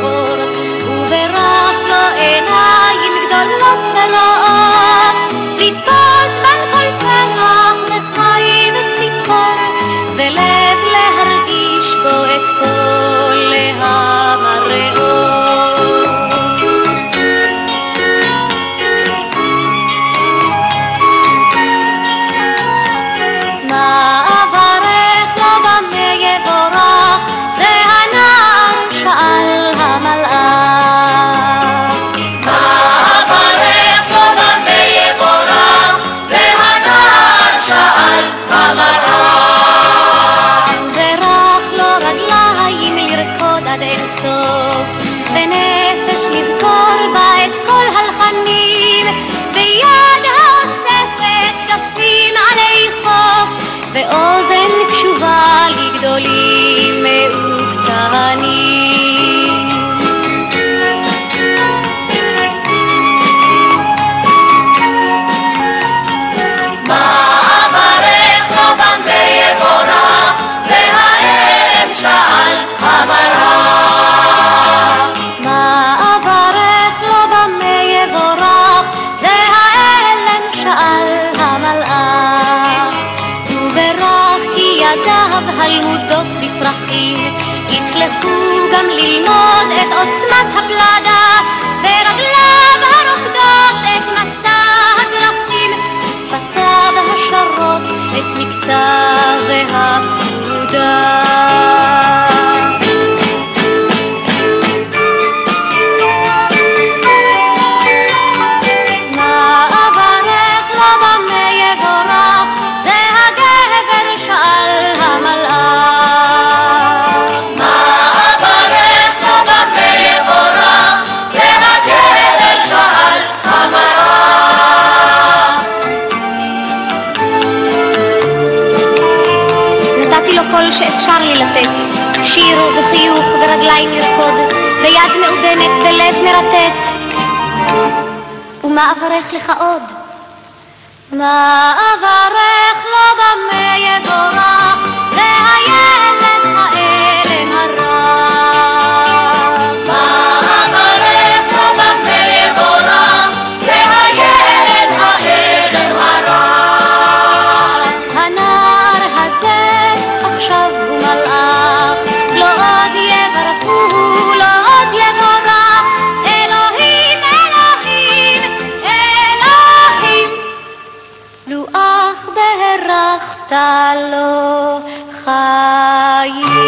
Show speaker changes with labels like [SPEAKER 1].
[SPEAKER 1] שחור, וברח לו עיניים גדולות ורעות, לתפוס בין כל פרח לחיים ציפור, ולב להרגיש בו את כל המראות. מה אברך לו במה יבורך ואוזן קשובה לגדולים וקטנים. ילדיו היהודות בפרחים, יצלחו גם ללמוד את עוצמת הפלדה. כל שאפשר לי לתת. שיר וחיוך ורגליים לרקוד, ויד מעודנת ולב מרטט. ומה אברך לך עוד? מה אברך לו במה יבורך, זה היה... אתה לא חיים.